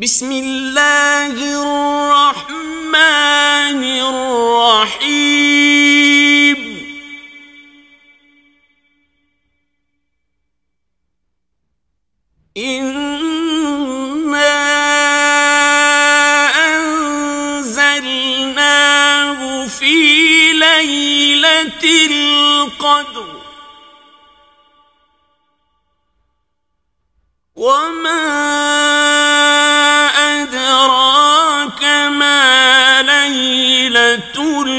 بسم اللہ الرحمن الرحیم انا انزلناه في ليلة القدر وما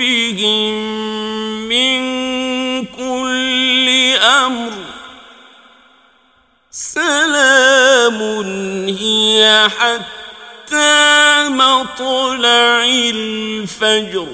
بهم من كل أمر سلام هي حتى مطلع الفجر